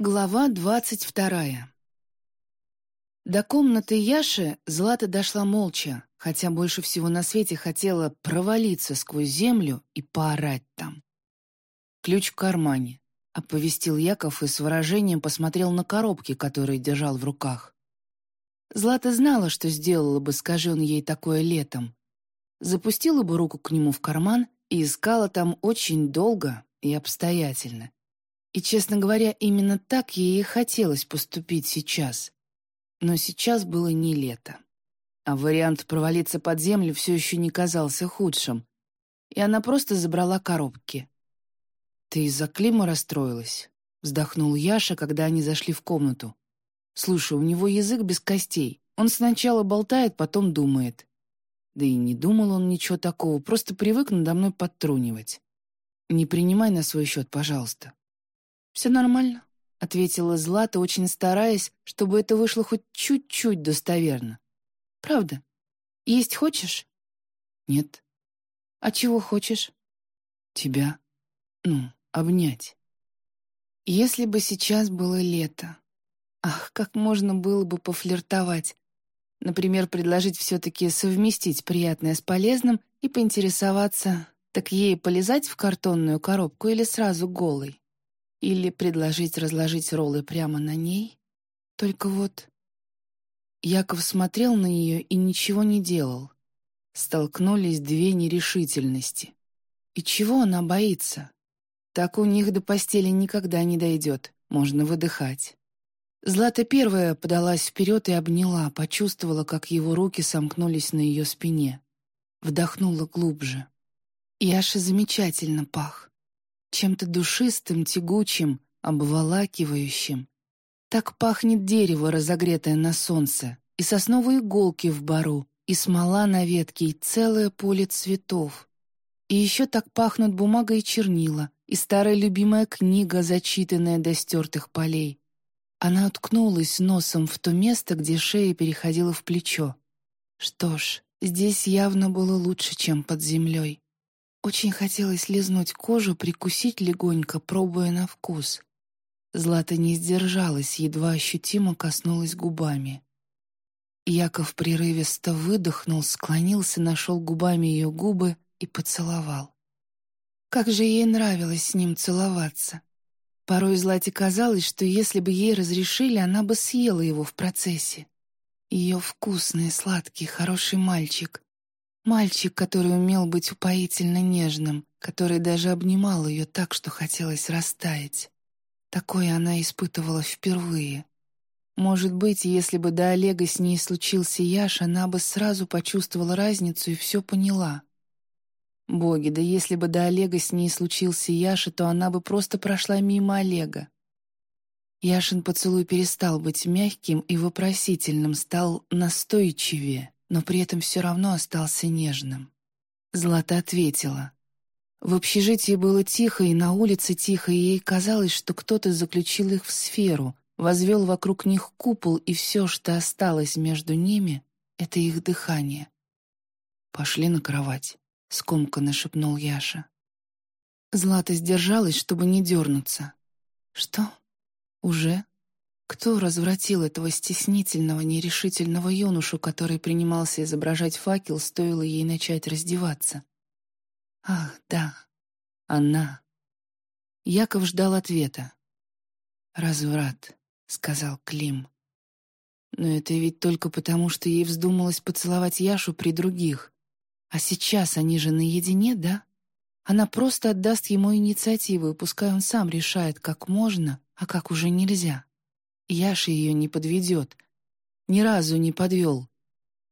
Глава двадцать вторая До комнаты Яши Злата дошла молча, хотя больше всего на свете хотела провалиться сквозь землю и поорать там. «Ключ в кармане», — оповестил Яков и с выражением посмотрел на коробки, которые держал в руках. Злата знала, что сделала бы, скажи он ей такое летом. Запустила бы руку к нему в карман и искала там очень долго и обстоятельно. И, честно говоря, именно так ей и хотелось поступить сейчас. Но сейчас было не лето. А вариант провалиться под землю все еще не казался худшим. И она просто забрала коробки. «Ты из-за Клима расстроилась?» — вздохнул Яша, когда они зашли в комнату. «Слушай, у него язык без костей. Он сначала болтает, потом думает. Да и не думал он ничего такого, просто привык надо мной подтрунивать. Не принимай на свой счет, пожалуйста. «Все нормально», — ответила Злата, очень стараясь, чтобы это вышло хоть чуть-чуть достоверно. «Правда? Есть хочешь?» «Нет». «А чего хочешь?» «Тебя. Ну, обнять». Если бы сейчас было лето. Ах, как можно было бы пофлиртовать. Например, предложить все-таки совместить приятное с полезным и поинтересоваться, так ей полезать в картонную коробку или сразу голой. Или предложить разложить роллы прямо на ней? Только вот... Яков смотрел на нее и ничего не делал. Столкнулись две нерешительности. И чего она боится? Так у них до постели никогда не дойдет, можно выдыхать. Злата первая подалась вперед и обняла, почувствовала, как его руки сомкнулись на ее спине. Вдохнула глубже. Яша замечательно пах чем-то душистым, тягучим, обволакивающим. Так пахнет дерево, разогретое на солнце, и сосновые иголки в бару, и смола на ветке, и целое поле цветов. И еще так пахнут бумага и чернила, и старая любимая книга, зачитанная до стертых полей. Она уткнулась носом в то место, где шея переходила в плечо. Что ж, здесь явно было лучше, чем под землей. Очень хотелось лизнуть кожу, прикусить легонько, пробуя на вкус. Злата не сдержалась, едва ощутимо коснулась губами. Яков прерывисто выдохнул, склонился, нашел губами ее губы и поцеловал. Как же ей нравилось с ним целоваться. Порой Злате казалось, что если бы ей разрешили, она бы съела его в процессе. Ее вкусный, сладкий, хороший мальчик, Мальчик, который умел быть упоительно нежным, который даже обнимал ее так, что хотелось растаять. Такое она испытывала впервые. Может быть, если бы до Олега с ней случился Яш, она бы сразу почувствовала разницу и все поняла. Боги, да если бы до Олега с ней случился Яша, то она бы просто прошла мимо Олега. Яшин поцелуй перестал быть мягким и вопросительным, стал настойчивее но при этом все равно остался нежным. Злата ответила. В общежитии было тихо, и на улице тихо, и ей казалось, что кто-то заключил их в сферу, возвел вокруг них купол, и все, что осталось между ними, — это их дыхание. «Пошли на кровать», — скомканно шепнул Яша. Злата сдержалась, чтобы не дернуться. «Что? Уже?» Кто развратил этого стеснительного, нерешительного юношу, который принимался изображать факел, стоило ей начать раздеваться? Ах, да, она. Яков ждал ответа. «Разврат», — сказал Клим. Но это ведь только потому, что ей вздумалось поцеловать Яшу при других. А сейчас они же наедине, да? Она просто отдаст ему инициативу, и пускай он сам решает, как можно, а как уже нельзя. Яша ее не подведет. Ни разу не подвел.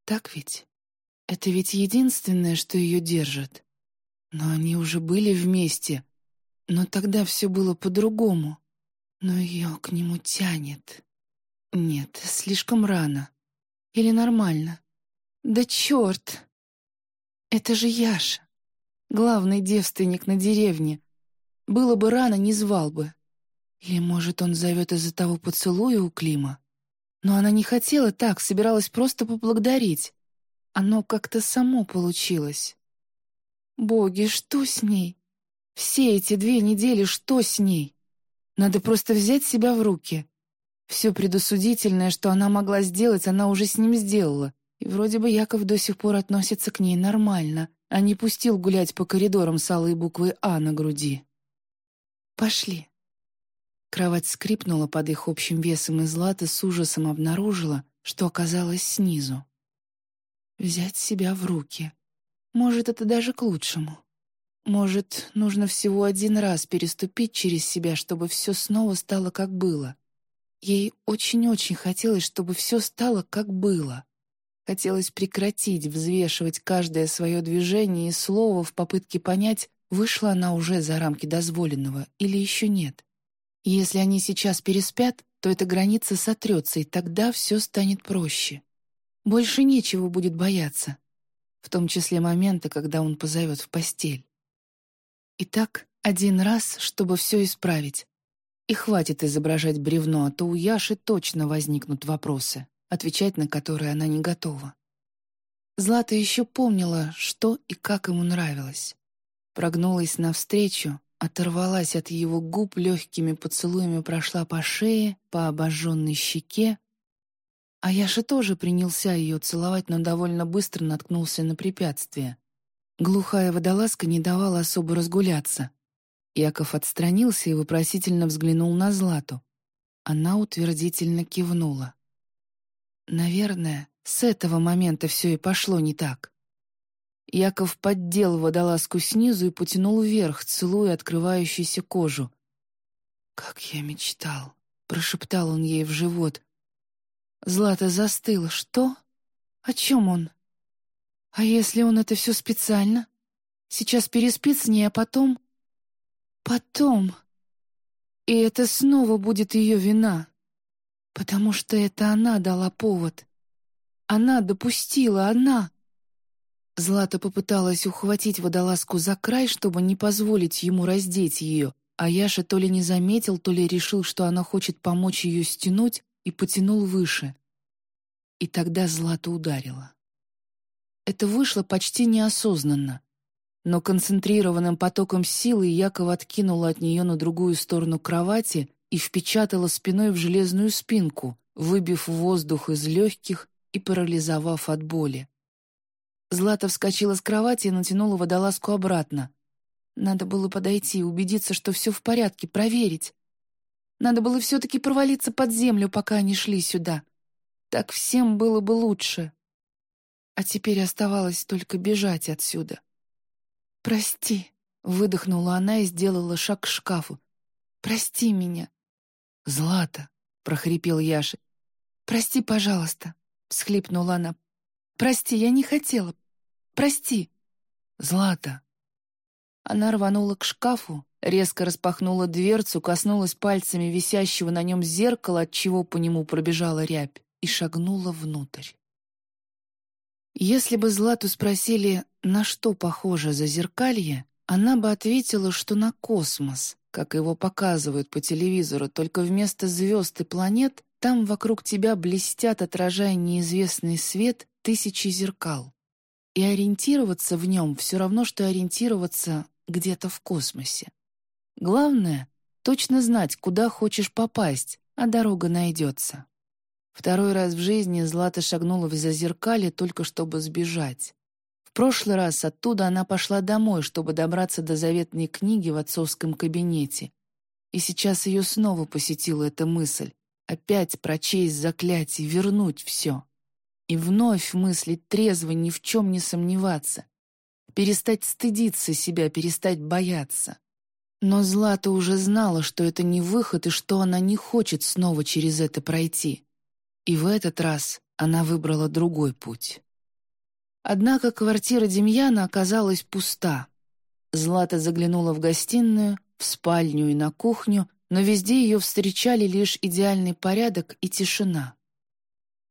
Так ведь? Это ведь единственное, что ее держит. Но они уже были вместе. Но тогда все было по-другому. Но ее к нему тянет. Нет, слишком рано. Или нормально. Да черт! Это же Яша. Главный девственник на деревне. Было бы рано, не звал бы. Или, может, он зовет из-за того поцелуя у Клима? Но она не хотела так, собиралась просто поблагодарить. Оно как-то само получилось. Боги, что с ней? Все эти две недели что с ней? Надо просто взять себя в руки. Все предосудительное, что она могла сделать, она уже с ним сделала. И вроде бы Яков до сих пор относится к ней нормально, а не пустил гулять по коридорам с алой буквой «А» на груди. «Пошли». Кровать скрипнула под их общим весом, и Злата с ужасом обнаружила, что оказалась снизу. Взять себя в руки. Может, это даже к лучшему. Может, нужно всего один раз переступить через себя, чтобы все снова стало как было. Ей очень-очень хотелось, чтобы все стало как было. Хотелось прекратить взвешивать каждое свое движение и слово в попытке понять, вышла она уже за рамки дозволенного или еще нет. Если они сейчас переспят, то эта граница сотрется, и тогда все станет проще. Больше нечего будет бояться, в том числе момента, когда он позовет в постель. Итак, один раз, чтобы все исправить. И хватит изображать бревно, а то у Яши точно возникнут вопросы отвечать на которые она не готова. Злата еще помнила, что и как ему нравилось. Прогнулась навстречу, оторвалась от его губ легкими поцелуями, прошла по шее, по обожженной щеке. А Яша тоже принялся ее целовать, но довольно быстро наткнулся на препятствие. Глухая водолазка не давала особо разгуляться. Яков отстранился и вопросительно взглянул на Злату. Она утвердительно кивнула. Наверное, с этого момента все и пошло не так. Яков поддел водолазку снизу и потянул вверх, целуя открывающуюся кожу. «Как я мечтал!» — прошептал он ей в живот. Злата застыла. «Что? О чем он? А если он это все специально? Сейчас переспит с ней, а потом...» «Потом...» И это снова будет ее вина. Потому что это она дала повод. Она допустила, она. Злата попыталась ухватить водолазку за край, чтобы не позволить ему раздеть ее, а Яша то ли не заметил, то ли решил, что она хочет помочь ее стянуть, и потянул выше. И тогда Злата ударила. Это вышло почти неосознанно, но концентрированным потоком силы Яков откинула от нее на другую сторону кровати и впечатала спиной в железную спинку, выбив воздух из легких и парализовав от боли. Злата вскочила с кровати и натянула водолазку обратно. Надо было подойти, убедиться, что все в порядке, проверить. Надо было все-таки провалиться под землю, пока они шли сюда. Так всем было бы лучше. А теперь оставалось только бежать отсюда. «Прости», — выдохнула она и сделала шаг к шкафу. «Прости меня. «Злата!» — прохрипел Яша. «Прости, пожалуйста», — всхлипнула она. «Прости, я не хотела. Прости». «Злата!» Она рванула к шкафу, резко распахнула дверцу, коснулась пальцами висящего на нем зеркала, от чего по нему пробежала рябь, и шагнула внутрь. Если бы Злату спросили, на что похоже зазеркалье, она бы ответила, что на космос, как его показывают по телевизору, только вместо звезд и планет там вокруг тебя блестят, отражая неизвестный свет, тысячи зеркал. И ориентироваться в нем все равно, что ориентироваться где-то в космосе. Главное — точно знать, куда хочешь попасть, а дорога найдется. Второй раз в жизни Злата шагнула в зазеркалье только чтобы сбежать прошлый раз оттуда она пошла домой, чтобы добраться до заветной книги в отцовском кабинете. И сейчас ее снова посетила эта мысль. Опять прочесть заклятие, вернуть все. И вновь мыслить трезво, ни в чем не сомневаться. Перестать стыдиться себя, перестать бояться. Но Злата уже знала, что это не выход и что она не хочет снова через это пройти. И в этот раз она выбрала другой путь. Однако квартира Демьяна оказалась пуста. Злата заглянула в гостиную, в спальню и на кухню, но везде ее встречали лишь идеальный порядок и тишина.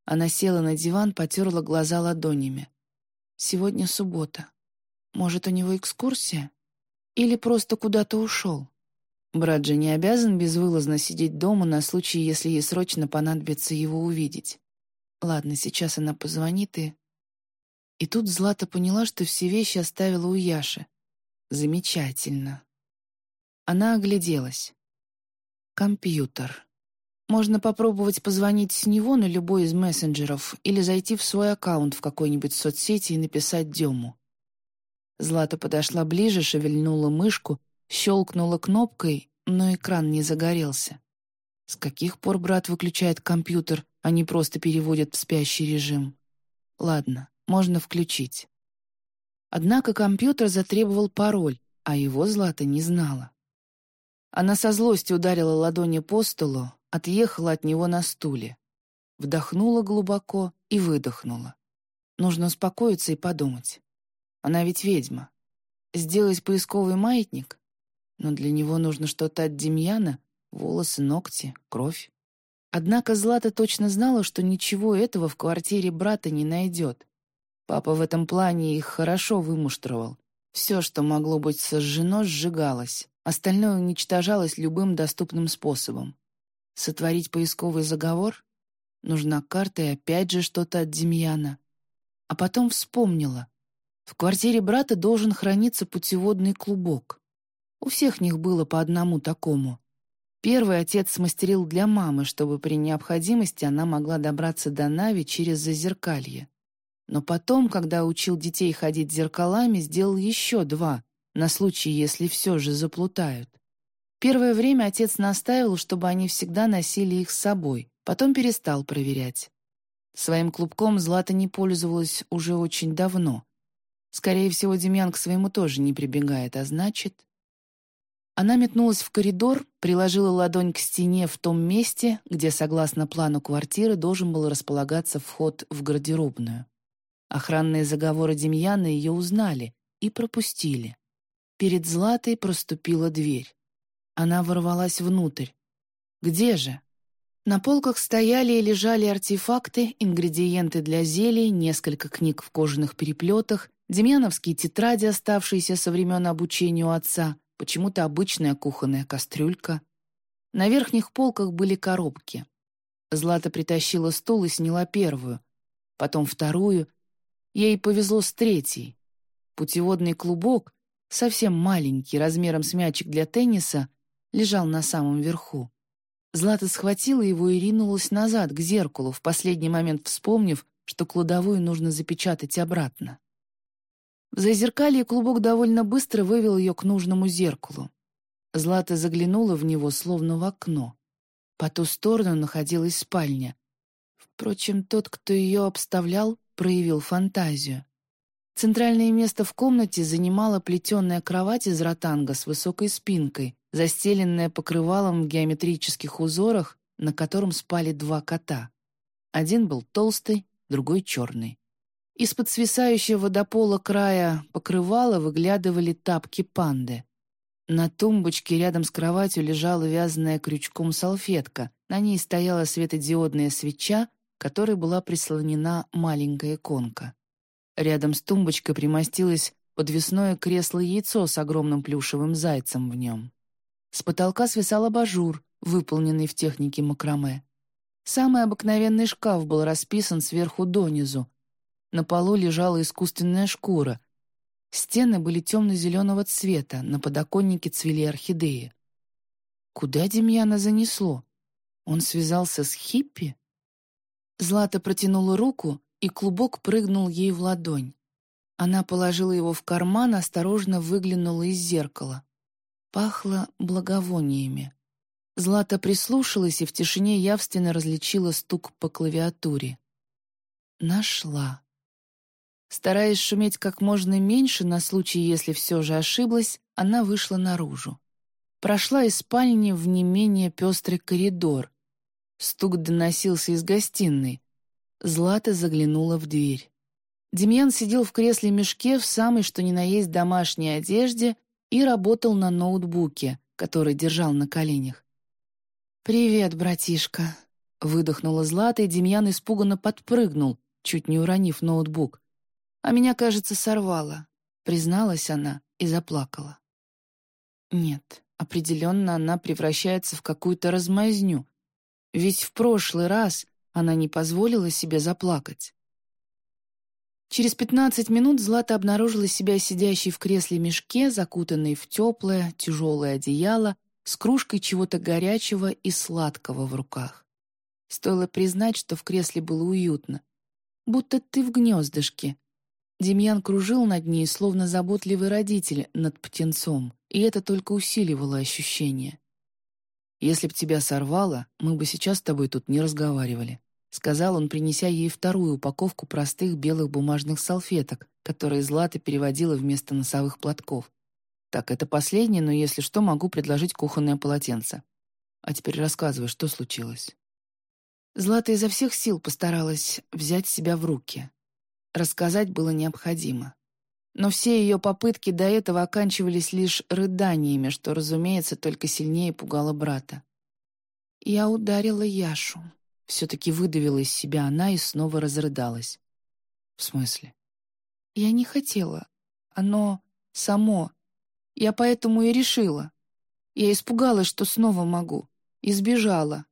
Она села на диван, потерла глаза ладонями. Сегодня суббота. Может, у него экскурсия? Или просто куда-то ушел? Брат же не обязан безвылазно сидеть дома на случай, если ей срочно понадобится его увидеть. Ладно, сейчас она позвонит и и тут Злата поняла, что все вещи оставила у Яши. Замечательно. Она огляделась. Компьютер. Можно попробовать позвонить с него на любой из мессенджеров или зайти в свой аккаунт в какой-нибудь соцсети и написать Дему. Злата подошла ближе, шевельнула мышку, щелкнула кнопкой, но экран не загорелся. С каких пор брат выключает компьютер, а не просто переводит в спящий режим? Ладно, можно включить. Однако компьютер затребовал пароль, а его Злата не знала. Она со злостью ударила ладони по столу, отъехала от него на стуле. Вдохнула глубоко и выдохнула. Нужно успокоиться и подумать. Она ведь ведьма. Сделать поисковый маятник? Но для него нужно что-то от Демьяна, волосы, ногти, кровь. Однако Злата точно знала, что ничего этого в квартире брата не найдет. Папа в этом плане их хорошо вымуштровал. Все, что могло быть сожжено, сжигалось. Остальное уничтожалось любым доступным способом. Сотворить поисковый заговор? Нужна карта и опять же что-то от Демьяна. А потом вспомнила. В квартире брата должен храниться путеводный клубок. У всех них было по одному такому. Первый отец смастерил для мамы, чтобы при необходимости она могла добраться до Нави через зазеркалье. Но потом, когда учил детей ходить зеркалами, сделал еще два, на случай, если все же заплутают. Первое время отец настаивал, чтобы они всегда носили их с собой, потом перестал проверять. Своим клубком Злата не пользовалась уже очень давно. Скорее всего, Демьян к своему тоже не прибегает, а значит... Она метнулась в коридор, приложила ладонь к стене в том месте, где, согласно плану квартиры, должен был располагаться вход в гардеробную. Охранные заговоры Демьяна ее узнали и пропустили. Перед Златой проступила дверь. Она ворвалась внутрь. Где же? На полках стояли и лежали артефакты, ингредиенты для зелий, несколько книг в кожаных переплетах, демьяновские тетради, оставшиеся со времен обучения у отца — почему-то обычная кухонная кастрюлька. На верхних полках были коробки. Злата притащила стул и сняла первую, потом вторую. Ей повезло с третьей. Путеводный клубок, совсем маленький, размером с мячик для тенниса, лежал на самом верху. Злата схватила его и ринулась назад, к зеркалу, в последний момент вспомнив, что кладовую нужно запечатать обратно. В зазеркалье клубок довольно быстро вывел ее к нужному зеркалу. Злата заглянула в него, словно в окно. По ту сторону находилась спальня. Впрочем, тот, кто ее обставлял, проявил фантазию. Центральное место в комнате занимала плетеная кровать из ротанга с высокой спинкой, застеленная покрывалом в геометрических узорах, на котором спали два кота. Один был толстый, другой черный. Из-под свисающего до пола края покрывала выглядывали тапки панды. На тумбочке рядом с кроватью лежала вязаная крючком салфетка. На ней стояла светодиодная свеча, которой была прислонена маленькая иконка. Рядом с тумбочкой примостилось подвесное кресло-яйцо с огромным плюшевым зайцем в нем. С потолка свисал абажур, выполненный в технике макраме. Самый обыкновенный шкаф был расписан сверху донизу, на полу лежала искусственная шкура. Стены были темно-зеленого цвета, на подоконнике цвели орхидеи. Куда Демьяна занесло? Он связался с хиппи? Злата протянула руку, и клубок прыгнул ей в ладонь. Она положила его в карман, осторожно выглянула из зеркала. Пахло благовониями. Злата прислушалась и в тишине явственно различила стук по клавиатуре. Нашла. Стараясь шуметь как можно меньше на случай, если все же ошиблась, она вышла наружу. Прошла из спальни в не менее пестрый коридор. Стук доносился из гостиной. Злата заглянула в дверь. Демьян сидел в кресле-мешке в самой что ни на есть домашней одежде и работал на ноутбуке, который держал на коленях. «Привет, братишка», — выдохнула Злата, и Демьян испуганно подпрыгнул, чуть не уронив ноутбук. А меня, кажется, сорвало, призналась она и заплакала. Нет, определенно она превращается в какую-то размазню. Ведь в прошлый раз она не позволила себе заплакать. Через пятнадцать минут Злата обнаружила себя сидящей в кресле-мешке, закутанной в теплое, тяжелое одеяло, с кружкой чего-то горячего и сладкого в руках. Стоило признать, что в кресле было уютно. Будто ты в гнездышке. Демьян кружил над ней, словно заботливый родитель над птенцом, и это только усиливало ощущение. «Если б тебя сорвало, мы бы сейчас с тобой тут не разговаривали», сказал он, принеся ей вторую упаковку простых белых бумажных салфеток, которые Злата переводила вместо носовых платков. «Так, это последнее, но если что, могу предложить кухонное полотенце. А теперь рассказывай, что случилось». Злата изо всех сил постаралась взять себя в руки. Рассказать было необходимо. Но все ее попытки до этого оканчивались лишь рыданиями, что, разумеется, только сильнее пугало брата. Я ударила Яшу. Все-таки выдавила из себя она и снова разрыдалась. «В смысле?» «Я не хотела. Оно само. Я поэтому и решила. Я испугалась, что снова могу. Избежала».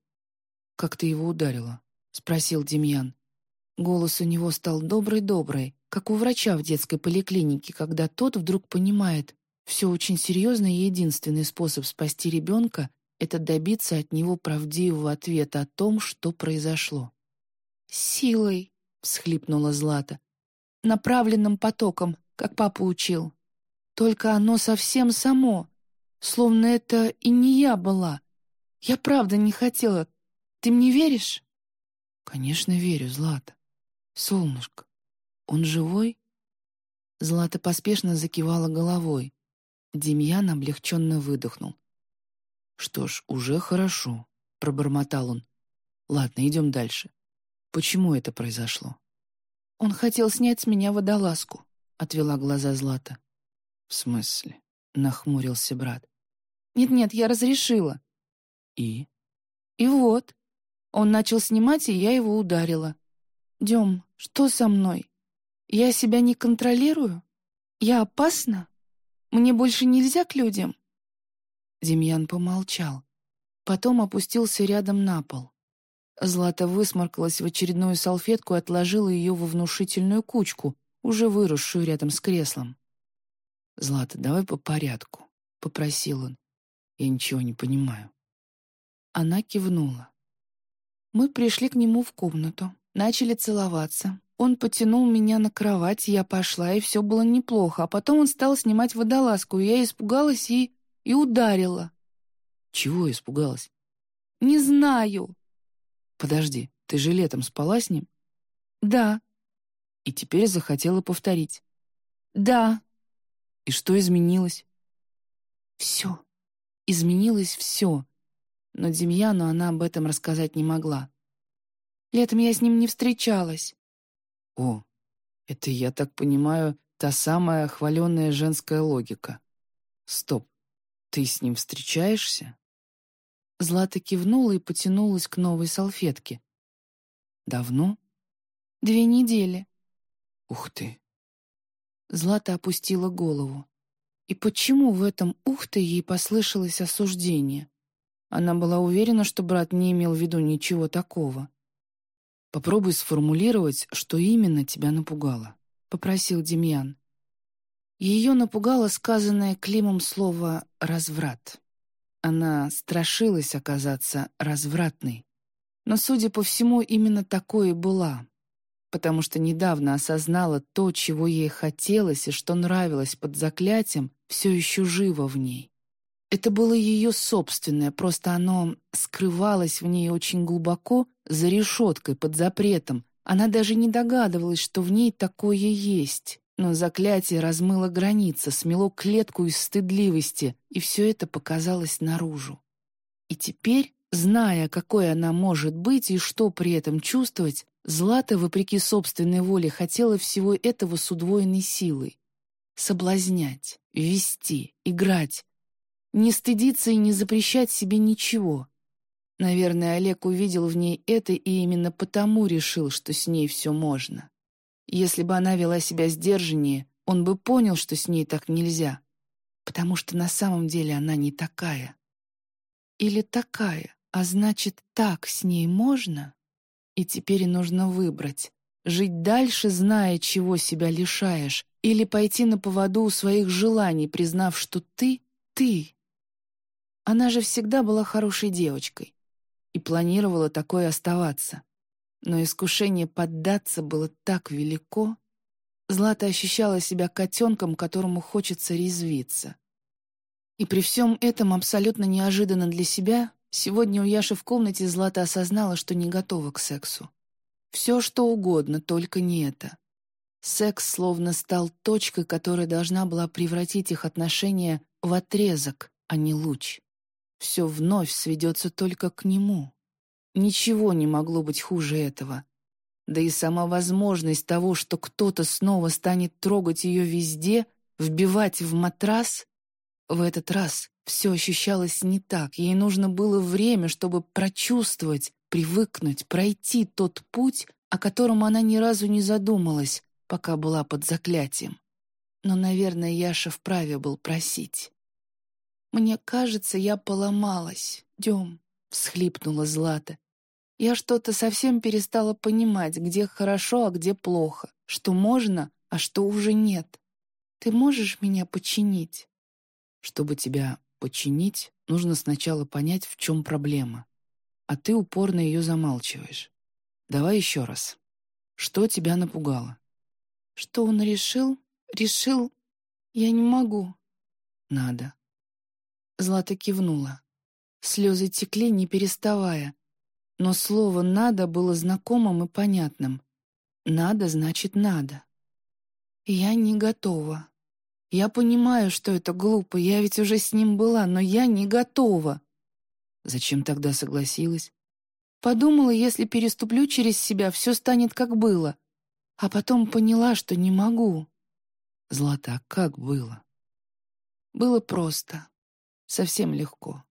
«Как ты его ударила?» — спросил Демьян. Голос у него стал добрый-добрый, как у врача в детской поликлинике, когда тот вдруг понимает, все очень серьезно и единственный способ спасти ребенка — это добиться от него правдивого ответа о том, что произошло. «Силой», — всхлипнула Злата, — «направленным потоком, как папа учил. Только оно совсем само, словно это и не я была. Я правда не хотела. Ты мне веришь?» «Конечно верю, Злата. Солнышко, он живой?» Злата поспешно закивала головой. Демьян облегченно выдохнул. «Что ж, уже хорошо», — пробормотал он. «Ладно, идем дальше. Почему это произошло?» «Он хотел снять с меня водолазку», — отвела глаза Злата. «В смысле?» — нахмурился брат. «Нет-нет, я разрешила». «И?» «И вот. Он начал снимать, и я его ударила. Дем, что со мной? Я себя не контролирую? Я опасна? Мне больше нельзя к людям?» Демьян помолчал. Потом опустился рядом на пол. Злата высморкалась в очередную салфетку и отложила ее во внушительную кучку, уже выросшую рядом с креслом. «Злата, давай по порядку», — попросил он. «Я ничего не понимаю». Она кивнула. Мы пришли к нему в комнату. Начали целоваться. Он потянул меня на кровать, я пошла, и все было неплохо. А потом он стал снимать водолазку, и я испугалась и... и ударила. Чего испугалась? Не знаю. Подожди, ты же летом спала с ним? Да. И теперь захотела повторить? Да. И что изменилось? Все. Изменилось все. Но Демьяну она об этом рассказать не могла. Летом я с ним не встречалась». «О, это, я так понимаю, та самая хваленная женская логика. Стоп, ты с ним встречаешься?» Злата кивнула и потянулась к новой салфетке. «Давно?» «Две недели». «Ух ты!» Злата опустила голову. И почему в этом «ух ты» ей послышалось осуждение? Она была уверена, что брат не имел в виду ничего такого. Попробуй сформулировать, что именно тебя напугало», — попросил Демьян. Ее напугало сказанное Климом слово «разврат». Она страшилась оказаться развратной. Но, судя по всему, именно такое и была, потому что недавно осознала то, чего ей хотелось и что нравилось под заклятием, все еще живо в ней. Это было ее собственное, просто оно скрывалось в ней очень глубоко, за решеткой, под запретом. Она даже не догадывалась, что в ней такое есть. Но заклятие размыло границы, смело клетку из стыдливости, и все это показалось наружу. И теперь, зная, какой она может быть и что при этом чувствовать, Злата, вопреки собственной воле, хотела всего этого с удвоенной силой. Соблазнять, вести, играть, не стыдиться и не запрещать себе ничего. Наверное, Олег увидел в ней это и именно потому решил, что с ней все можно. Если бы она вела себя сдержаннее, он бы понял, что с ней так нельзя, потому что на самом деле она не такая. Или такая, а значит, так с ней можно? И теперь нужно выбрать, жить дальше, зная, чего себя лишаешь, или пойти на поводу у своих желаний, признав, что ты — ты, Она же всегда была хорошей девочкой и планировала такой оставаться. Но искушение поддаться было так велико. Злата ощущала себя котенком, которому хочется резвиться. И при всем этом абсолютно неожиданно для себя сегодня у Яши в комнате Злата осознала, что не готова к сексу. Все, что угодно, только не это. Секс словно стал точкой, которая должна была превратить их отношения в отрезок, а не луч. Все вновь сведется только к нему. Ничего не могло быть хуже этого. Да и сама возможность того, что кто-то снова станет трогать ее везде, вбивать в матрас, в этот раз все ощущалось не так. Ей нужно было время, чтобы прочувствовать, привыкнуть, пройти тот путь, о котором она ни разу не задумалась, пока была под заклятием. Но, наверное, Яша вправе был просить. «Мне кажется, я поломалась, Дем», — всхлипнула Злата. «Я что-то совсем перестала понимать, где хорошо, а где плохо, что можно, а что уже нет. Ты можешь меня починить?» Чтобы тебя починить, нужно сначала понять, в чем проблема. А ты упорно ее замалчиваешь. Давай еще раз. Что тебя напугало? Что он решил? Решил? Я не могу. Надо. Злата кивнула. Слезы текли, не переставая. Но слово «надо» было знакомым и понятным. «Надо» значит «надо». «Я не готова», я понимаю, что это глупо, я ведь уже с ним была, но я не готова. Зачем тогда согласилась? Подумала, если переступлю через себя, все станет как было. А потом поняла, что не могу. Злата, как было? Было просто. Совсем легко.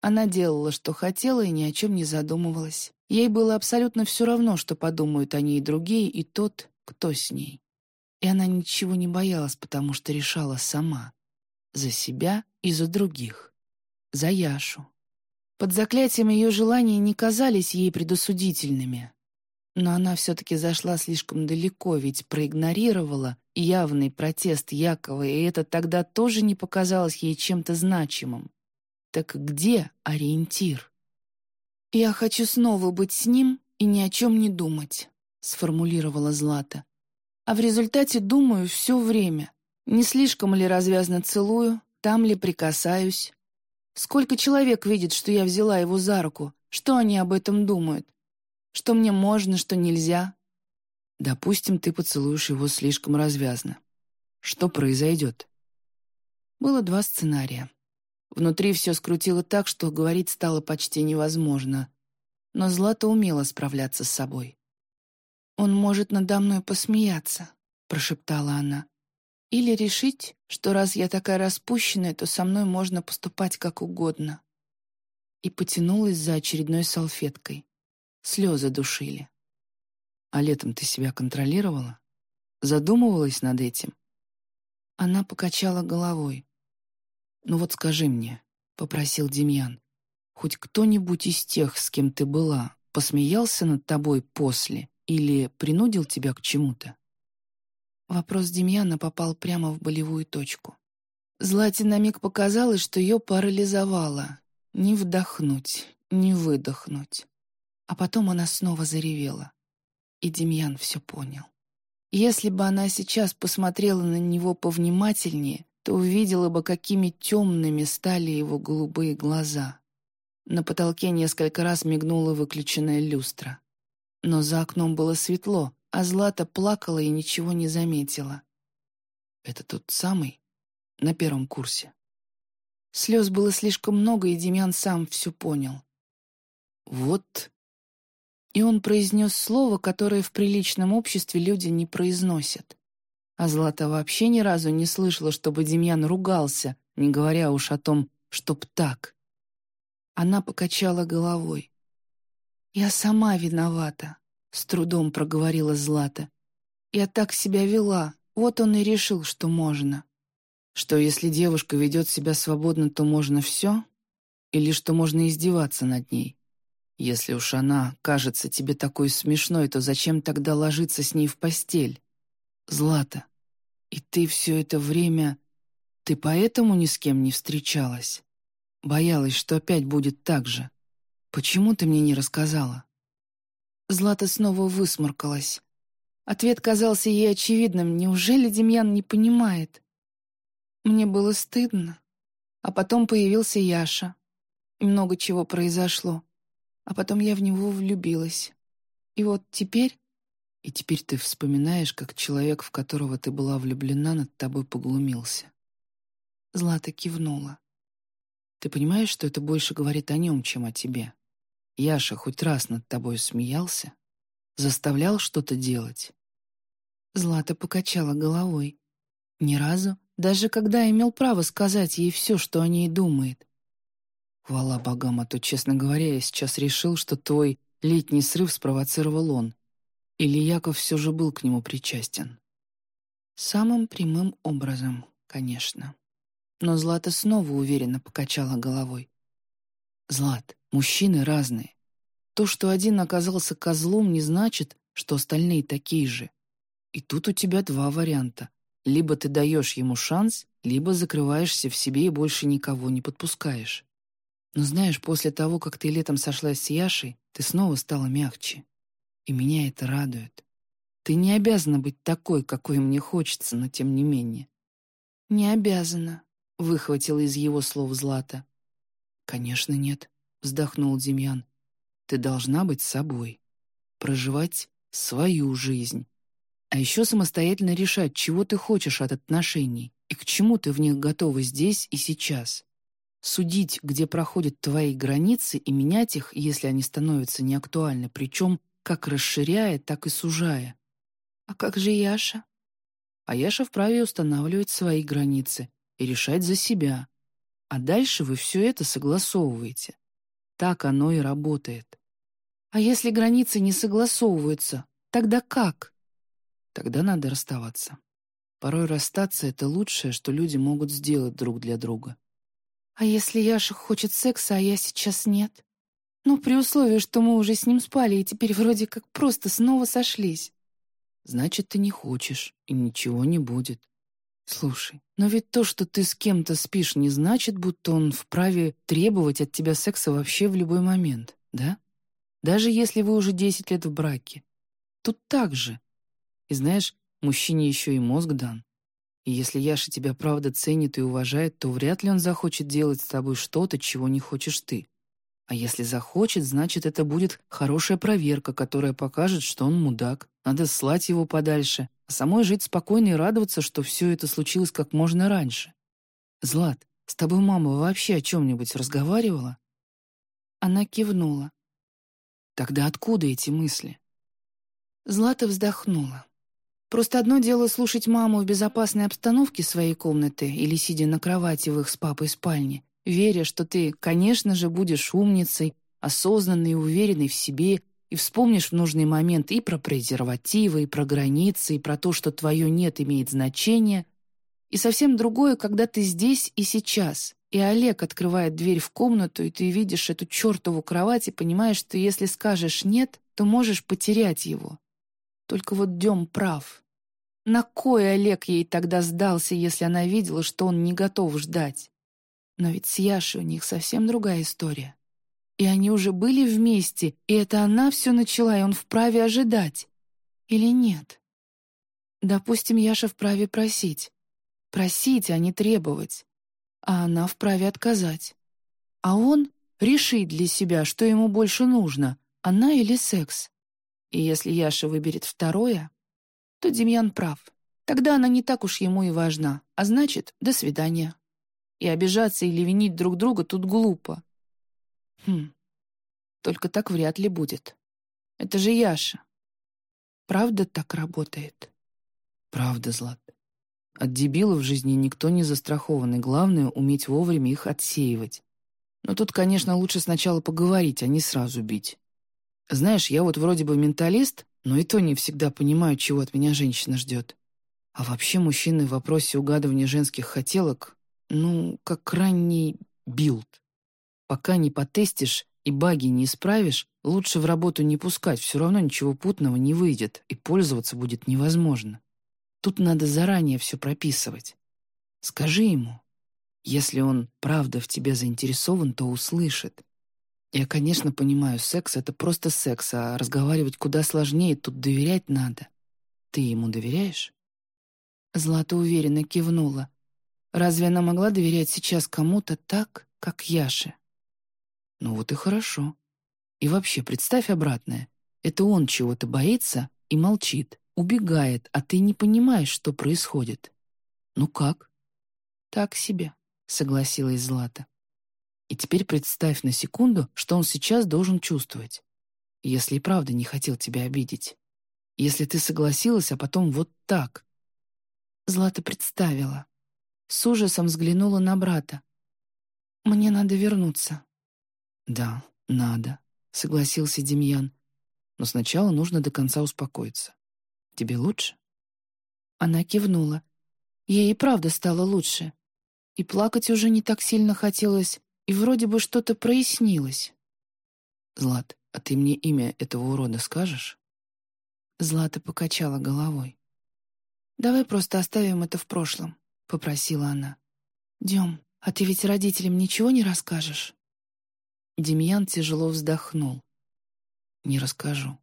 Она делала, что хотела, и ни о чем не задумывалась. Ей было абсолютно все равно, что подумают о ней другие и тот, кто с ней. И она ничего не боялась, потому что решала сама. За себя и за других. За Яшу. Под заклятием ее желания не казались ей предосудительными. Но она все-таки зашла слишком далеко, ведь проигнорировала явный протест Якова, и это тогда тоже не показалось ей чем-то значимым. Так где ориентир? «Я хочу снова быть с ним и ни о чем не думать», — сформулировала Злата. А в результате думаю все время, не слишком ли развязно целую, там ли прикасаюсь. Сколько человек видит, что я взяла его за руку, что они об этом думают? Что мне можно, что нельзя? Допустим, ты поцелуешь его слишком развязно. Что произойдет? Было два сценария. Внутри все скрутило так, что говорить стало почти невозможно. Но Злата умела справляться с собой. «Он может надо мной посмеяться», — прошептала она. «Или решить, что раз я такая распущенная, то со мной можно поступать как угодно». И потянулась за очередной салфеткой. Слезы душили. «А летом ты себя контролировала? Задумывалась над этим?» Она покачала головой. «Ну вот скажи мне», — попросил Демьян, «хоть кто-нибудь из тех, с кем ты была, посмеялся над тобой после или принудил тебя к чему-то?» Вопрос Демьяна попал прямо в болевую точку. Злате на миг показалось, что ее парализовало. Не вдохнуть, не выдохнуть. А потом она снова заревела. И Демьян все понял. Если бы она сейчас посмотрела на него повнимательнее, то увидела бы, какими темными стали его голубые глаза. На потолке несколько раз мигнула выключенная люстра. Но за окном было светло, а Злата плакала и ничего не заметила. «Это тот самый? На первом курсе?» Слез было слишком много, и Демьян сам все понял. «Вот...» И он произнес слово, которое в приличном обществе люди не произносят. А Злата вообще ни разу не слышала, чтобы Демьян ругался, не говоря уж о том, чтоб так. Она покачала головой. «Я сама виновата», — с трудом проговорила Злата. «Я так себя вела, вот он и решил, что можно». Что если девушка ведет себя свободно, то можно все? Или что можно издеваться над ней? Если уж она кажется тебе такой смешной, то зачем тогда ложиться с ней в постель? Злата, и ты все это время... Ты поэтому ни с кем не встречалась? Боялась, что опять будет так же. Почему ты мне не рассказала?» Злата снова высморкалась. Ответ казался ей очевидным. Неужели Демьян не понимает? Мне было стыдно. А потом появился Яша. И много чего произошло. А потом я в него влюбилась. И вот теперь... И теперь ты вспоминаешь, как человек, в которого ты была влюблена, над тобой поглумился. Злата кивнула. Ты понимаешь, что это больше говорит о нем, чем о тебе? Яша хоть раз над тобой смеялся? Заставлял что-то делать?» Злата покачала головой. Ни разу, даже когда имел право сказать ей все, что о ней думает. Хвала богам, а то, честно говоря, я сейчас решил, что твой летний срыв спровоцировал он. Или Яков все же был к нему причастен. Самым прямым образом, конечно. Но Злата снова уверенно покачала головой. «Злат, мужчины разные. То, что один оказался козлом, не значит, что остальные такие же. И тут у тебя два варианта. Либо ты даешь ему шанс, либо закрываешься в себе и больше никого не подпускаешь. Но знаешь, после того, как ты летом сошлась с Яшей, ты снова стала мягче. И меня это радует. Ты не обязана быть такой, какой мне хочется, но тем не менее. «Не обязана», — выхватила из его слов Злата. «Конечно нет», — вздохнул Демьян. «Ты должна быть собой, проживать свою жизнь, а еще самостоятельно решать, чего ты хочешь от отношений и к чему ты в них готова здесь и сейчас. Судить, где проходят твои границы, и менять их, если они становятся неактуальны, причем как расширяя, так и сужая. А как же Яша? А Яша вправе устанавливать свои границы и решать за себя, а дальше вы все это согласовываете. Так оно и работает. А если границы не согласовываются, тогда как? Тогда надо расставаться. Порой расстаться — это лучшее, что люди могут сделать друг для друга. А если Яша хочет секса, а я сейчас нет? Ну, при условии, что мы уже с ним спали и теперь вроде как просто снова сошлись. Значит, ты не хочешь, и ничего не будет. Слушай, но ведь то, что ты с кем-то спишь, не значит, будто он вправе требовать от тебя секса вообще в любой момент, да? Даже если вы уже 10 лет в браке. Тут так же. И знаешь, мужчине еще и мозг дан. И если Яша тебя правда ценит и уважает, то вряд ли он захочет делать с тобой что-то, чего не хочешь ты. А если захочет, значит, это будет хорошая проверка, которая покажет, что он мудак. Надо слать его подальше, а самой жить спокойно и радоваться, что все это случилось как можно раньше. Злат, с тобой мама вообще о чем-нибудь разговаривала? Она кивнула. Тогда откуда эти мысли? Злата вздохнула. Просто одно дело слушать маму в безопасной обстановке своей комнаты или сидя на кровати в их с папой спальне, веря, что ты, конечно же, будешь умницей, осознанной и уверенной в себе и вспомнишь в нужный момент и про презервативы, и про границы, и про то, что твое «нет» имеет значение. И совсем другое, когда ты здесь и сейчас, и Олег открывает дверь в комнату, и ты видишь эту чертову кровать и понимаешь, что если скажешь «нет», то можешь потерять его. Только вот Дем прав. На кой Олег ей тогда сдался, если она видела, что он не готов ждать? Но ведь с Яшей у них совсем другая история. И они уже были вместе, и это она все начала, и он вправе ожидать. Или нет? Допустим, Яша вправе просить. Просить, а не требовать. А она вправе отказать. А он решить для себя, что ему больше нужно, она или секс. И если Яша выберет второе, то Демьян прав. Тогда она не так уж ему и важна, а значит, до свидания. И обижаться или винить друг друга тут глупо. Хм, только так вряд ли будет. Это же Яша. Правда так работает? Правда, Злат. От дебилов в жизни никто не застрахован, и главное — уметь вовремя их отсеивать. Но тут, конечно, лучше сначала поговорить, а не сразу бить. Знаешь, я вот вроде бы менталист, но и то не всегда понимаю, чего от меня женщина ждет. А вообще мужчины в вопросе угадывания женских хотелок, ну, как ранний build. Пока не потестишь и баги не исправишь, лучше в работу не пускать, все равно ничего путного не выйдет, и пользоваться будет невозможно. Тут надо заранее все прописывать. Скажи ему. Если он правда в тебе заинтересован, то услышит. Я, конечно, понимаю, секс — это просто секс, а разговаривать куда сложнее, тут доверять надо. Ты ему доверяешь?» Злата уверенно кивнула. Разве она могла доверять сейчас кому-то так, как Яше? Ну вот и хорошо. И вообще, представь обратное. Это он чего-то боится и молчит, убегает, а ты не понимаешь, что происходит. Ну как? Так себе, согласилась Злата. И теперь представь на секунду, что он сейчас должен чувствовать. Если и правда не хотел тебя обидеть. Если ты согласилась, а потом вот так. Злата представила. С ужасом взглянула на брата. «Мне надо вернуться». «Да, надо», — согласился Демьян. «Но сначала нужно до конца успокоиться. Тебе лучше?» Она кивнула. Ей и правда стало лучше. И плакать уже не так сильно хотелось, и вроде бы что-то прояснилось. «Злат, а ты мне имя этого урода скажешь?» Злата покачала головой. «Давай просто оставим это в прошлом», — попросила она. «Дем, а ты ведь родителям ничего не расскажешь?» Демьян тяжело вздохнул. «Не расскажу.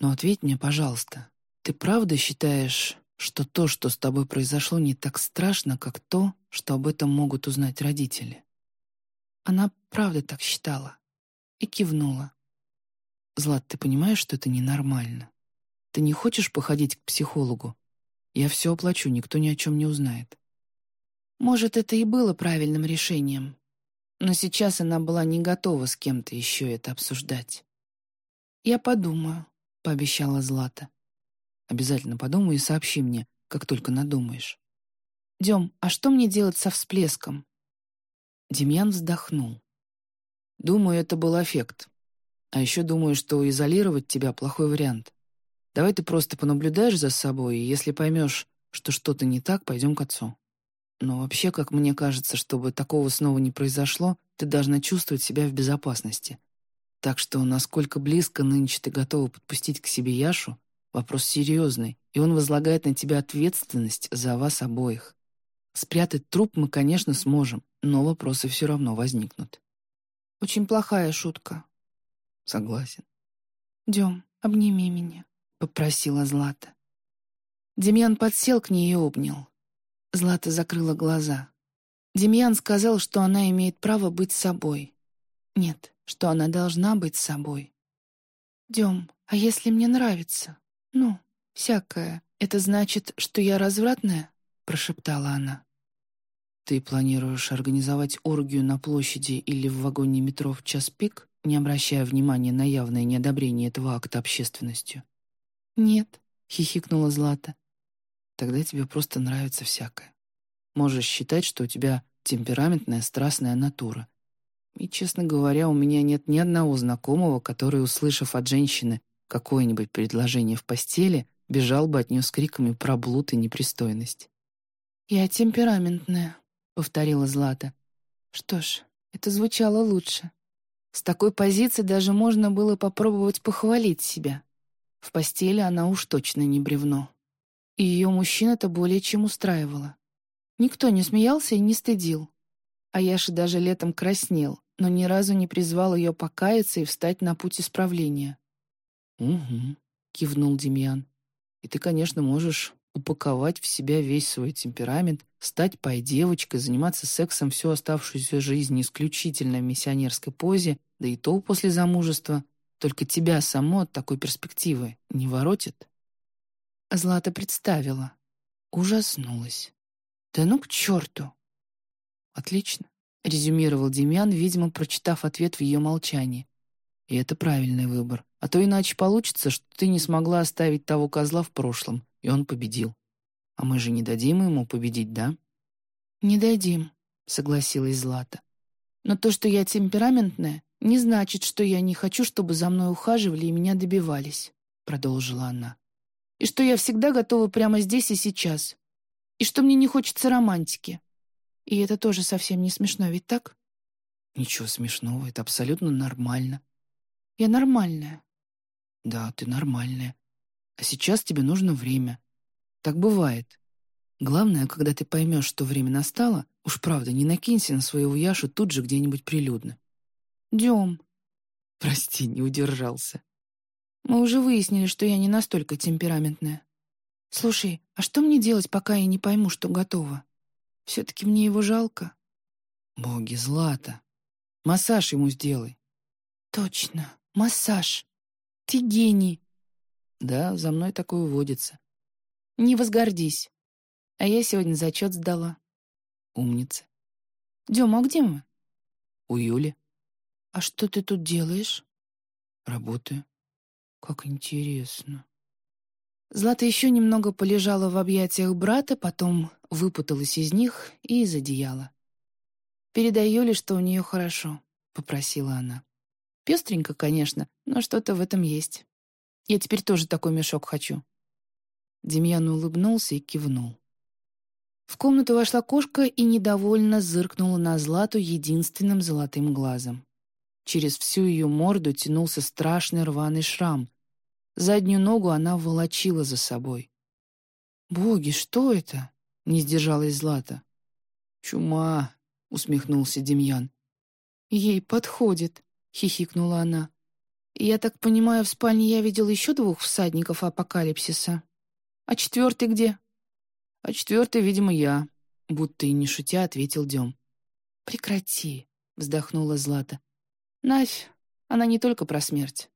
Но ответь мне, пожалуйста, ты правда считаешь, что то, что с тобой произошло, не так страшно, как то, что об этом могут узнать родители?» Она правда так считала. И кивнула. «Злат, ты понимаешь, что это ненормально? Ты не хочешь походить к психологу? Я все оплачу, никто ни о чем не узнает». Может, это и было правильным решением. Но сейчас она была не готова с кем-то еще это обсуждать. «Я подумаю», — пообещала Злата. «Обязательно подумай и сообщи мне, как только надумаешь». «Дем, а что мне делать со всплеском?» Демьян вздохнул. «Думаю, это был эффект. А еще думаю, что изолировать тебя — плохой вариант. Давай ты просто понаблюдаешь за собой, и если поймешь, что что-то не так, пойдем к отцу. Но вообще, как мне кажется, чтобы такого снова не произошло, ты должна чувствовать себя в безопасности. Так что, насколько близко нынче ты готова подпустить к себе Яшу, вопрос серьезный, и он возлагает на тебя ответственность за вас обоих. Спрятать труп мы, конечно, сможем, но вопросы все равно возникнут. Очень плохая шутка. Согласен. Дем, обними меня, попросила Злата. Демьян подсел к ней и обнял. Злата закрыла глаза. Демьян сказал, что она имеет право быть собой. Нет, что она должна быть собой. «Дем, а если мне нравится? Ну, всякое. Это значит, что я развратная?» — прошептала она. «Ты планируешь организовать оргию на площади или в вагоне метро в час пик, не обращая внимания на явное неодобрение этого акта общественностью?» «Нет», — хихикнула Злата. «Тогда тебе просто нравится всякое. Можешь считать, что у тебя темпераментная, страстная натура. И, честно говоря, у меня нет ни одного знакомого, который, услышав от женщины какое-нибудь предложение в постели, бежал бы от нее с криками про блуд и непристойность». «Я темпераментная», повторила Злата. Что ж, это звучало лучше. С такой позиции даже можно было попробовать похвалить себя. В постели она уж точно не бревно. И ее мужчина-то более чем устраивало. Никто не смеялся и не стыдил. А Яша даже летом краснел, но ни разу не призвал ее покаяться и встать на путь исправления. «Угу», — кивнул Демьян. «И ты, конечно, можешь упаковать в себя весь свой темперамент, стать пай-девочкой, заниматься сексом всю оставшуюся жизнь исключительно в миссионерской позе, да и то после замужества. Только тебя само от такой перспективы не воротит? Злата представила. Ужаснулась. «Да ну к черту!» «Отлично», — резюмировал Демьян, видимо, прочитав ответ в ее молчании. «И это правильный выбор. А то иначе получится, что ты не смогла оставить того козла в прошлом, и он победил. А мы же не дадим ему победить, да?» «Не дадим», — согласилась Злата. «Но то, что я темпераментная, не значит, что я не хочу, чтобы за мной ухаживали и меня добивались», — продолжила она. «И что я всегда готова прямо здесь и сейчас. И что мне не хочется романтики. И это тоже совсем не смешно, ведь так?» «Ничего смешного, это абсолютно нормально». «Я нормальная». «Да, ты нормальная. А сейчас тебе нужно время. Так бывает. Главное, когда ты поймешь, что время настало, уж правда, не накинься на своего Яшу тут же где-нибудь прилюдно. Дем. Прости, не удержался. Мы уже выяснили, что я не настолько темпераментная. Слушай, а что мне делать, пока я не пойму, что готова? Все-таки мне его жалко. Боги, Злата. Массаж ему сделай. Точно, массаж. Ты гений. Да, за мной такое водится. Не возгордись. А я сегодня зачет сдала. Умница. Дема, а где мы? У Юли. А что ты тут делаешь? Работаю. Как интересно. Злата еще немного полежала в объятиях брата, потом выпуталась из них и из одеяла. «Передай Юле, что у нее хорошо», — попросила она. «Пестренько, конечно, но что-то в этом есть. Я теперь тоже такой мешок хочу». Демьян улыбнулся и кивнул. В комнату вошла кошка и недовольно зыркнула на Злату единственным золотым глазом. Через всю ее морду тянулся страшный рваный шрам. Заднюю ногу она волочила за собой. «Боги, что это?» — не сдержалась Злата. «Чума!» — усмехнулся Демьян. «Ей подходит», — хихикнула она. «Я так понимаю, в спальне я видел еще двух всадников апокалипсиса. А четвертый где?» «А четвертый, видимо, я», — будто и не шутя ответил Дем. «Прекрати», — вздохнула Злата. Нафь, она не только про смерть.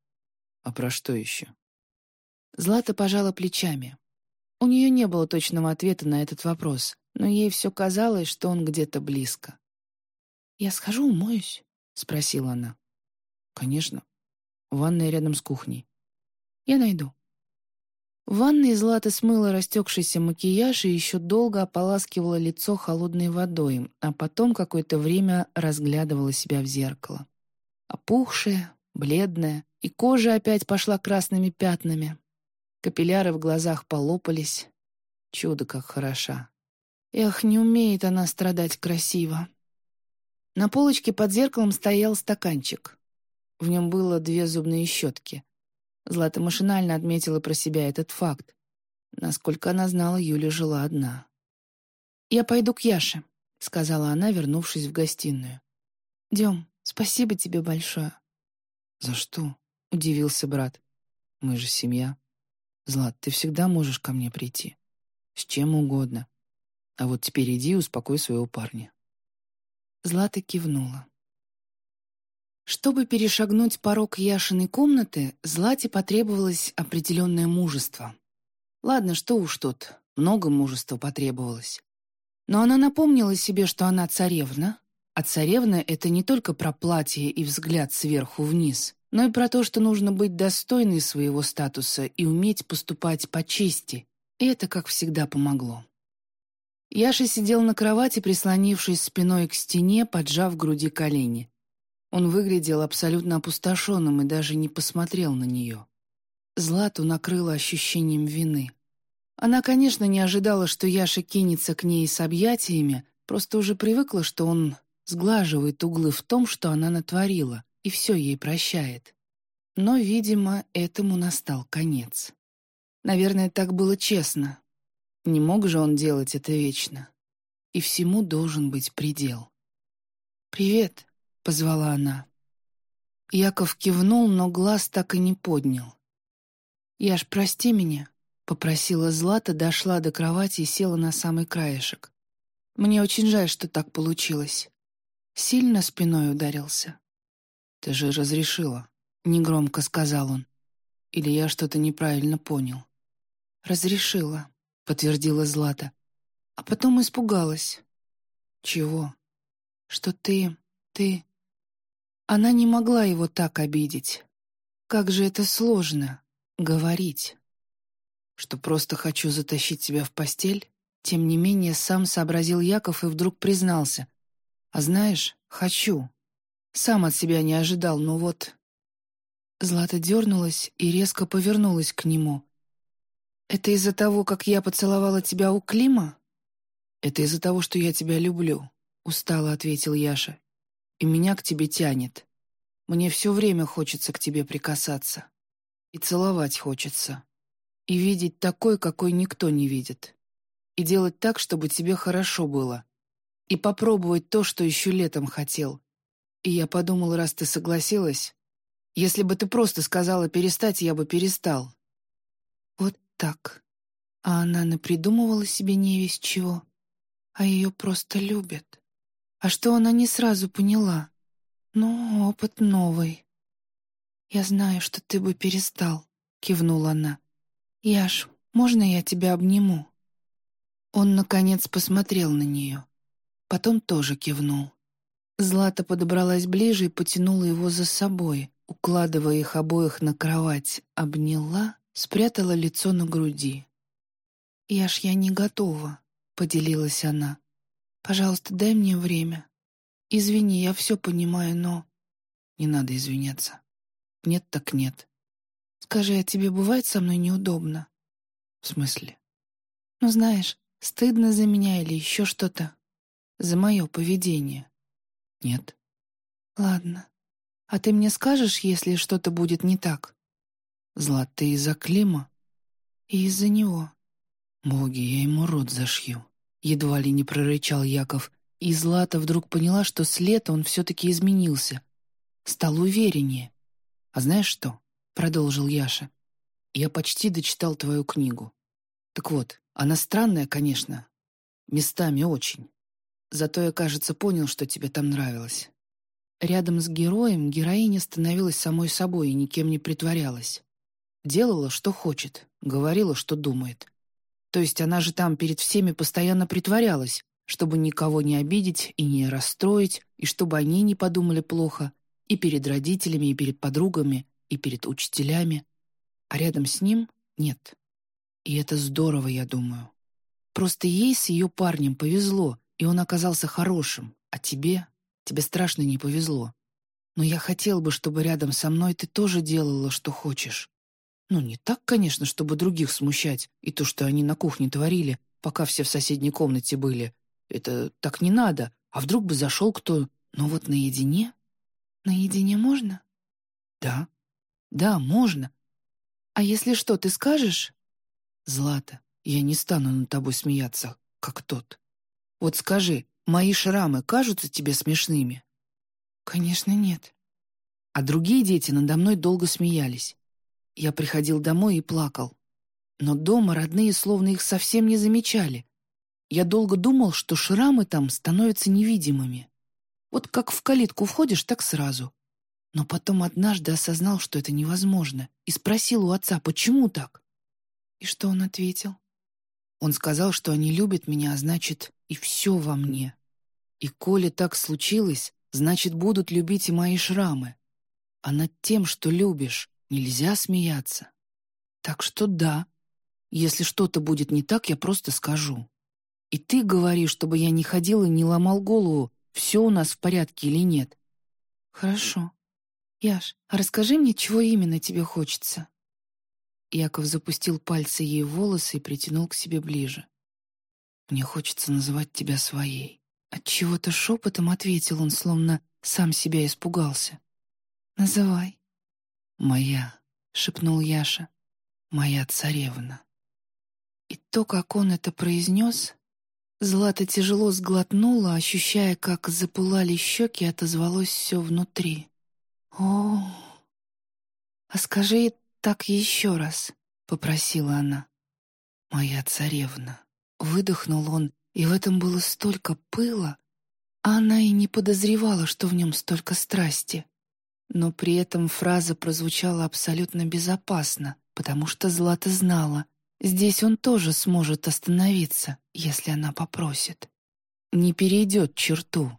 А про что еще? Злата пожала плечами. У нее не было точного ответа на этот вопрос, но ей все казалось, что он где-то близко. «Я схожу умоюсь?» — спросила она. «Конечно. Ванная рядом с кухней». «Я найду». В ванной Злата смыла растекшийся макияж и еще долго ополаскивала лицо холодной водой, а потом какое-то время разглядывала себя в зеркало опухшая, бледная, и кожа опять пошла красными пятнами. Капилляры в глазах полопались. Чудо как хороша. Эх, не умеет она страдать красиво. На полочке под зеркалом стоял стаканчик. В нем было две зубные щетки. Злата машинально отметила про себя этот факт. Насколько она знала, Юля жила одна. «Я пойду к Яше», — сказала она, вернувшись в гостиную. «Дем, Спасибо тебе большое». «За что?» — удивился брат. «Мы же семья. Злат, ты всегда можешь ко мне прийти. С чем угодно. А вот теперь иди и успокой своего парня». Злата кивнула. Чтобы перешагнуть порог Яшиной комнаты, Злате потребовалось определенное мужество. Ладно, что уж тут, много мужества потребовалось. Но она напомнила себе, что она царевна, а царевна — это не только про платье и взгляд сверху вниз, но и про то, что нужно быть достойной своего статуса и уметь поступать по чести. И это, как всегда, помогло. Яша сидел на кровати, прислонившись спиной к стене, поджав груди колени. Он выглядел абсолютно опустошенным и даже не посмотрел на нее. Злату накрыло ощущением вины. Она, конечно, не ожидала, что Яша кинется к ней с объятиями, просто уже привыкла, что он сглаживает углы в том, что она натворила, и все ей прощает. Но, видимо, этому настал конец. Наверное, так было честно. Не мог же он делать это вечно. И всему должен быть предел. «Привет», — позвала она. Яков кивнул, но глаз так и не поднял. «Яш, прости меня», — попросила Злата, дошла до кровати и села на самый краешек. «Мне очень жаль, что так получилось. Сильно спиной ударился. «Ты же разрешила», — негромко сказал он. «Или я что-то неправильно понял?» «Разрешила», — подтвердила Злата. А потом испугалась. «Чего?» «Что ты... ты...» Она не могла его так обидеть. Как же это сложно — говорить. Что просто хочу затащить тебя в постель? Тем не менее, сам сообразил Яков и вдруг признался. А знаешь, хочу. Сам от себя не ожидал, но вот...» Злата дернулась и резко повернулась к нему. «Это из-за того, как я поцеловала тебя у Клима?» «Это из-за того, что я тебя люблю», — устало ответил Яша. «И меня к тебе тянет. Мне все время хочется к тебе прикасаться. И целовать хочется. И видеть такой, какой никто не видит. и делать так, чтобы тебе хорошо было. И попробовать то, что еще летом хотел. И я подумал, раз ты согласилась, если бы ты просто сказала перестать, я бы перестал. Вот так. А она напридумывала себе не весь чего. А ее просто любят. А что она не сразу поняла? Ну, опыт новый. «Я знаю, что ты бы перестал», — кивнула она. «Яш, можно я тебя обниму?» Он, наконец, посмотрел на нее. Потом тоже кивнул. Злата подобралась ближе и потянула его за собой, укладывая их обоих на кровать, обняла, спрятала лицо на груди. «Яш, я не готова», — поделилась она. «Пожалуйста, дай мне время. Извини, я все понимаю, но...» «Не надо извиняться. Нет так нет». «Скажи, а тебе бывает со мной неудобно?» «В смысле?» «Ну, знаешь, стыдно за меня или еще что-то. За мое поведение». «Нет». «Ладно. А ты мне скажешь, если что-то будет не так?» «Злат, ты из-за Клима?» «И из-за него». «Боги, я ему рот зашью», — едва ли не прорычал Яков, и Злата вдруг поняла, что с лета он все-таки изменился. Стал увереннее. «А знаешь что?» — продолжил Яша. «Я почти дочитал твою книгу. Так вот, она странная, конечно. Местами очень. Зато я, кажется, понял, что тебе там нравилось. Рядом с героем героиня становилась самой собой и никем не притворялась. Делала, что хочет, говорила, что думает. То есть она же там перед всеми постоянно притворялась, чтобы никого не обидеть и не расстроить, и чтобы они не подумали плохо, и перед родителями, и перед подругами, и перед учителями. А рядом с ним нет. И это здорово, я думаю. Просто ей с ее парнем повезло, и он оказался хорошим, а тебе Тебе страшно не повезло. Но я хотел бы, чтобы рядом со мной ты тоже делала, что хочешь. Ну, не так, конечно, чтобы других смущать, и то, что они на кухне творили, пока все в соседней комнате были. Это так не надо. А вдруг бы зашел кто... Но вот наедине... Наедине можно? Да. Да, можно. А если что, ты скажешь? Злата, я не стану над тобой смеяться, как тот. Вот скажи, Мои шрамы кажутся тебе смешными?» «Конечно, нет». А другие дети надо мной долго смеялись. Я приходил домой и плакал. Но дома родные словно их совсем не замечали. Я долго думал, что шрамы там становятся невидимыми. Вот как в калитку входишь, так сразу. Но потом однажды осознал, что это невозможно, и спросил у отца, почему так? И что он ответил? Он сказал, что они любят меня, а значит, и все во мне. И коли так случилось, значит, будут любить и мои шрамы. А над тем, что любишь, нельзя смеяться. Так что да, если что-то будет не так, я просто скажу. И ты говори, чтобы я не ходил и не ломал голову, все у нас в порядке или нет. Хорошо. Яш, а расскажи мне, чего именно тебе хочется? Яков запустил пальцы ей в волосы и притянул к себе ближе. Мне хочется называть тебя своей. Отчего-то шепотом ответил он, словно сам себя испугался. «Называй». «Моя», — шепнул Яша, — «моя царевна». И то, как он это произнес, Злата тяжело сглотнула, ощущая, как запылали щеки, отозвалось все внутри. «О, а скажи так еще раз», — попросила она. «Моя царевна», — выдохнул он, и в этом было столько пыла, а она и не подозревала, что в нем столько страсти. Но при этом фраза прозвучала абсолютно безопасно, потому что Злата знала, здесь он тоже сможет остановиться, если она попросит. Не перейдет черту.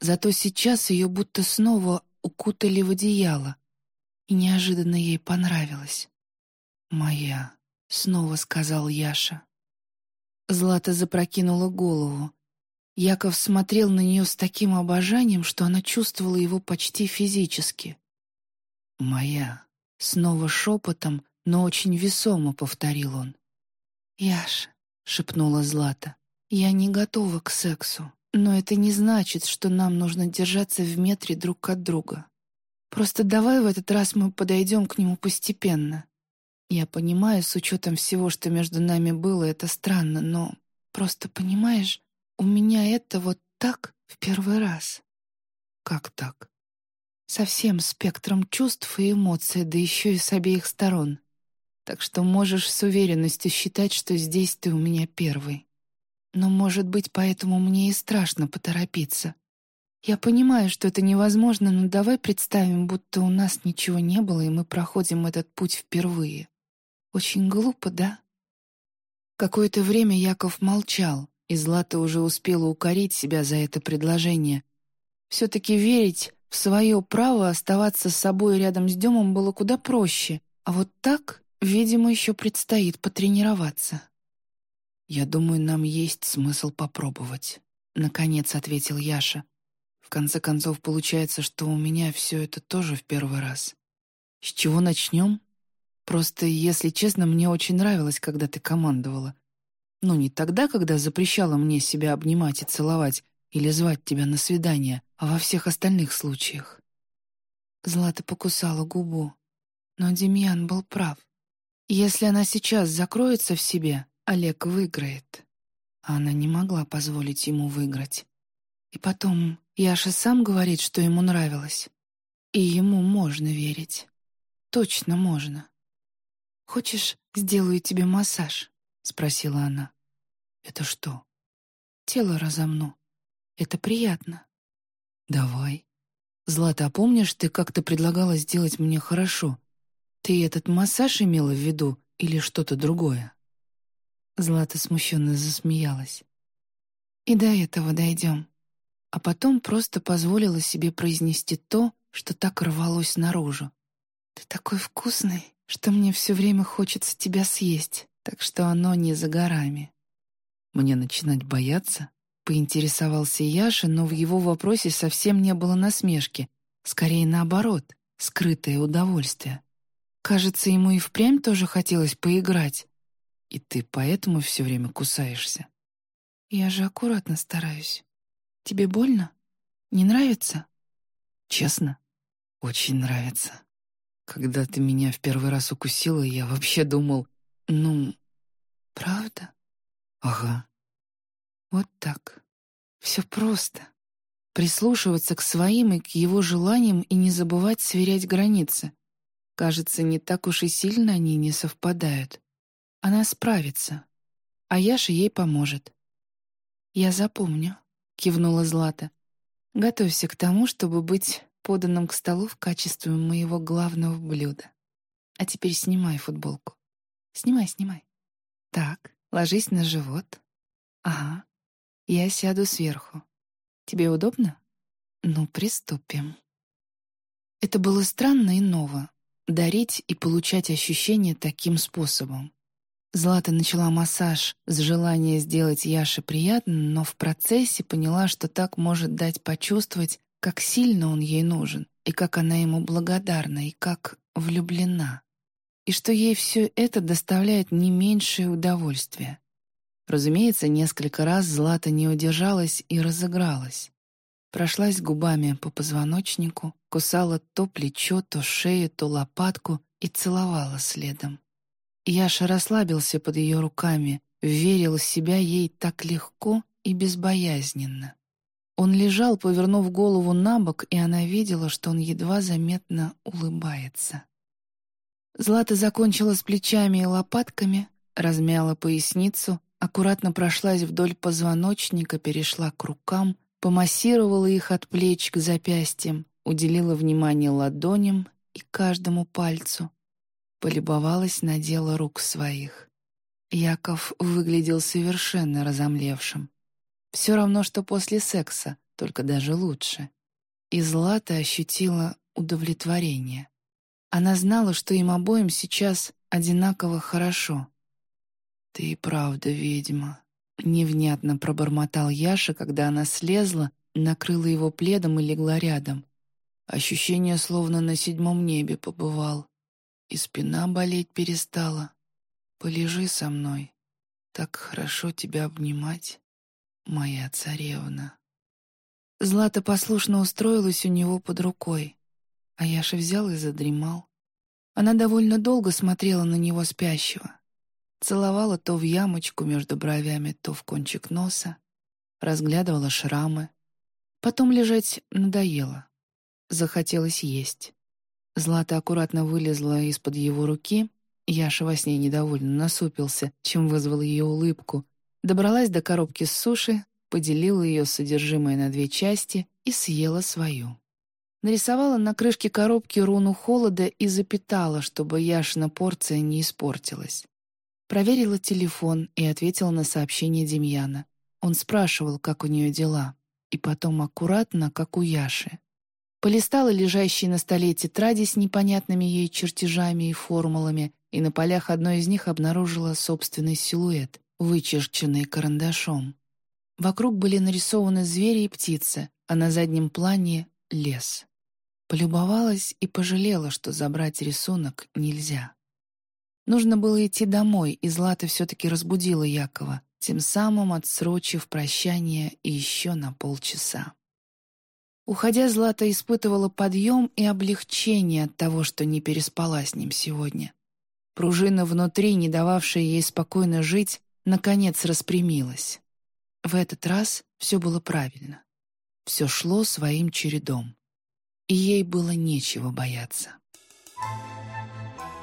Зато сейчас ее будто снова укутали в одеяло, и неожиданно ей понравилось. «Моя», — снова сказал Яша. Злата запрокинула голову. Яков смотрел на нее с таким обожанием, что она чувствовала его почти физически. «Моя», — снова шепотом, но очень весомо повторил он. «Яш», — шепнула Злата, — «я не готова к сексу, но это не значит, что нам нужно держаться в метре друг от друга. Просто давай в этот раз мы подойдем к нему постепенно. Я понимаю, с учетом всего, что между нами было, это странно, но, Просто, понимаешь, у меня это вот так в первый раз. Как так? Со всем спектром чувств и эмоций, да еще и с обеих сторон. Так что можешь с уверенностью считать, что здесь ты у меня первый. Но, может быть, поэтому мне и страшно поторопиться. Я понимаю, что это невозможно, но давай представим, будто у нас ничего не было, и мы проходим этот путь впервые. Очень глупо, да? Какое-то время Яков молчал, и Злата уже успела укорить себя за это предложение. Все-таки верить в свое право оставаться с собой рядом с Демом было куда проще, а вот так, видимо, еще предстоит потренироваться. «Я думаю, нам есть смысл попробовать», — наконец ответил Яша. «В конце концов, получается, что у меня все это тоже в первый раз. С чего начнем? Просто, если честно, мне очень нравилось, когда ты командовала. Ну, не тогда, когда запрещала мне себя обнимать и целовать или звать тебя на свидание, а во всех остальных случаях». Злата покусала губу. Но Демьян был прав. Если она сейчас закроется в себе, Олег выиграет. А она не могла позволить ему выиграть. И потом, Яша сам говорит, что ему нравилось. И ему можно верить. Точно можно. «Хочешь, сделаю тебе массаж?» — спросила она. «Это что?» «Тело разомну. Это приятно». «Давай». «Злата, а помнишь, ты как-то предлагала сделать мне хорошо? Ты этот массаж имела в виду или что-то другое?» Злата смущенно засмеялась. «И до этого дойдем». А потом просто позволила себе произнести то, что так рвалось наружу. «Ты такой вкусный, что мне все время хочется тебя съесть, так что оно не за горами». «Мне начинать бояться?» — поинтересовался Яша, но в его вопросе совсем не было насмешки. Скорее наоборот, скрытое удовольствие. Кажется, ему и впрямь тоже хотелось поиграть. И ты поэтому все время кусаешься? Я же аккуратно стараюсь. Тебе больно? Не нравится? Честно? Очень нравится. Когда ты меня в первый раз укусила, я вообще думал, ну... Правда? Ага. Вот так. Все просто. Прислушиваться к своим и к его желаниям и не забывать сверять границы. Кажется, не так уж и сильно они не совпадают. Она справится, а Яша ей поможет. «Я запомню», — кивнула Злата. «Готовься к тому, чтобы быть поданным к столу в качестве моего главного блюда. А теперь снимай футболку. Снимай, снимай. Так, ложись на живот. Ага. Я сяду сверху. Тебе удобно? Ну, приступим». Это было странно и ново — дарить и получать ощущения таким способом. Злата начала массаж с желания сделать Яше приятно, но в процессе поняла, что так может дать почувствовать, как сильно он ей нужен, и как она ему благодарна, и как влюблена. И что ей все это доставляет не меньшее удовольствие. Разумеется, несколько раз Злата не удержалась и разыгралась. Прошлась губами по позвоночнику, кусала то плечо, то шею, то лопатку и целовала следом. Яша расслабился под ее руками, верил в себя ей так легко и безбоязненно. Он лежал, повернув голову на бок, и она видела, что он едва заметно улыбается. Злата закончила с плечами и лопатками, размяла поясницу, аккуратно прошлась вдоль позвоночника, перешла к рукам, помассировала их от плеч к запястьям, уделила внимание ладоням и каждому пальцу, полюбовалась на дело рук своих. Яков выглядел совершенно разомлевшим. Все равно, что после секса, только даже лучше. И Злата ощутила удовлетворение. Она знала, что им обоим сейчас одинаково хорошо. «Ты и правда ведьма», — невнятно пробормотал Яша, когда она слезла, накрыла его пледом и легла рядом. Ощущение, словно на седьмом небе побывал и спина болеть перестала. Полежи со мной. Так хорошо тебя обнимать, моя царевна. Злата послушно устроилась у него под рукой, а Яша взял и задремал. Она довольно долго смотрела на него спящего. Целовала то в ямочку между бровями, то в кончик носа. Разглядывала шрамы. Потом лежать надоело. Захотелось есть. Злата аккуратно вылезла из-под его руки. Яша во сне недовольно насупился, чем вызвал ее улыбку. Добралась до коробки с суши, поделила ее содержимое на две части и съела свою. Нарисовала на крышке коробки руну холода и запитала, чтобы Яшина порция не испортилась. Проверила телефон и ответила на сообщение Демьяна. Он спрашивал, как у нее дела, и потом аккуратно, как у Яши. Полистала лежащие на столе тетради с непонятными ей чертежами и формулами, и на полях одной из них обнаружила собственный силуэт, вычерченный карандашом. Вокруг были нарисованы звери и птицы, а на заднем плане — лес. Полюбовалась и пожалела, что забрать рисунок нельзя. Нужно было идти домой, и Злата все-таки разбудила Якова, тем самым отсрочив прощание еще на полчаса. Уходя, Злата испытывала подъем и облегчение от того, что не переспала с ним сегодня. Пружина внутри, не дававшая ей спокойно жить, наконец распрямилась. В этот раз все было правильно. Все шло своим чередом и ей было нечего бояться. Thank you.